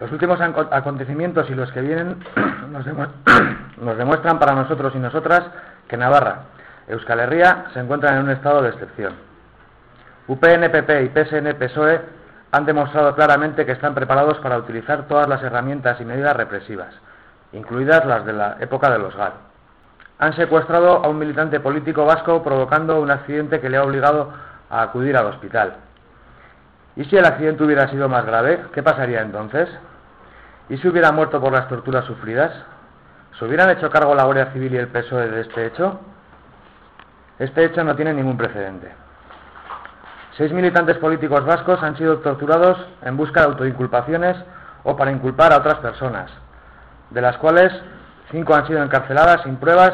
Los últimos acontecimientos y los que vienen nos, demuestran para nosotros y nosotras que Navarra, Euskal Herria, se encuentran en un estado de excepción. UPN, PP y PSN, PSOE han demostrado claramente que están preparados para utilizar todas las herramientas y medidas represivas, incluidas las de la época de los GAL. Han secuestrado a un militante político vasco provocando un accidente que le ha obligado a acudir al hospital. ¿Y si el accidente hubiera sido más grave? ¿Qué pasaría entonces? ¿Y si hubiera muerto por las torturas sufridas? ¿Se hubieran hecho cargo la Guardia Civil y el PSOE de este hecho? Este hecho no tiene ningún precedente. Seis militantes políticos vascos han sido torturados en busca de autoinculpaciones o para inculpar a otras personas, de las cuales cinco han sido encarceladas sin pruebas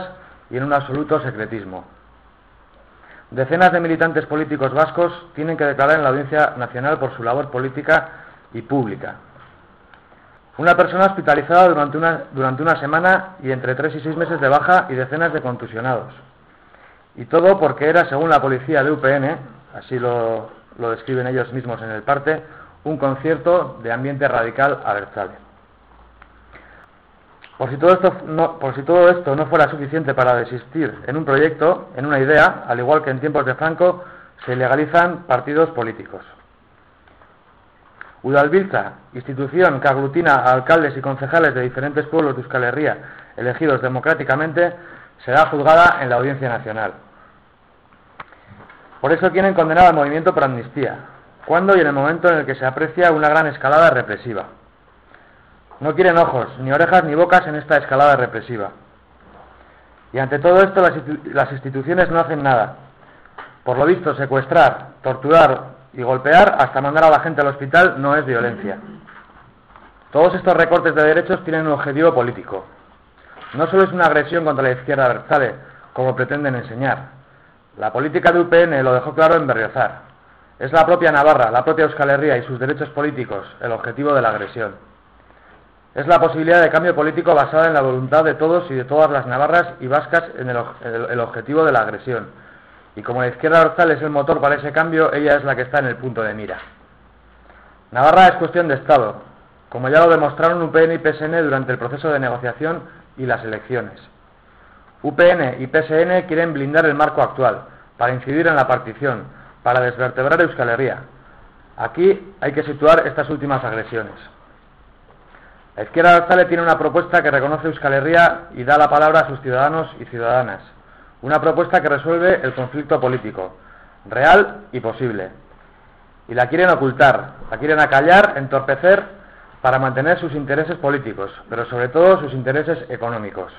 y en un absoluto secretismo. Decenas de militantes políticos vascos tienen que declarar en la Audiencia Nacional por su labor política y pública. Una persona hospitalizada durante una, durante una semana y entre tres y seis meses de baja y decenas de contusionados. Y todo porque era, según la policía de UPN, así lo, lo describen ellos mismos en el parte, un concierto de ambiente radical abertzale. Por si, todo esto no, fuera suficiente para desistir en un proyecto, en una idea, al igual que en tiempos de Franco, se legalizan partidos políticos. Udalbilza, institución que aglutina a alcaldes y concejales de diferentes pueblos de Euskal Herria elegidos democráticamente, será juzgada en la Audiencia Nacional. Por eso quieren condenar al movimiento por amnistía, cuando y en el momento en el que se aprecia una gran escalada represiva. No quieren ojos, ni orejas, ni bocas en esta escalada represiva. Y ante todo esto las instituciones no hacen nada. Por lo visto, secuestrar, torturar y golpear hasta mandar a la gente al hospital no es violencia. Todos estos recortes de derechos tienen un objetivo político. No solo es una agresión contra la izquierda Berzale, como pretenden enseñar. La política de UPN lo dejó claro en Berriozar. Es la propia Navarra, la propia Euskal Herria y sus derechos políticos el objetivo de la agresión es la posibilidad de cambio político basada en la voluntad de todos y de todas las navarras y vascas en el, objetivo de la agresión. Y como la izquierda dorsal es el motor para ese cambio, ella es la que está en el punto de mira. Navarra es cuestión de Estado, como ya lo demostraron UPN y PSN durante el proceso de negociación y las elecciones. UPN y PSN quieren blindar el marco actual, para incidir en la partición, para desvertebrar Euskal Herria. Aquí hay que situar estas últimas agresiones. La izquierda Abertzale tiene una propuesta que reconoce Euskal Herria y da la palabra a sus ciudadanos y ciudadanas. Una propuesta que resuelve el conflicto político, real y posible. Y la quieren ocultar, la quieren acallar, entorpecer para mantener sus intereses políticos, pero sobre todo sus intereses económicos.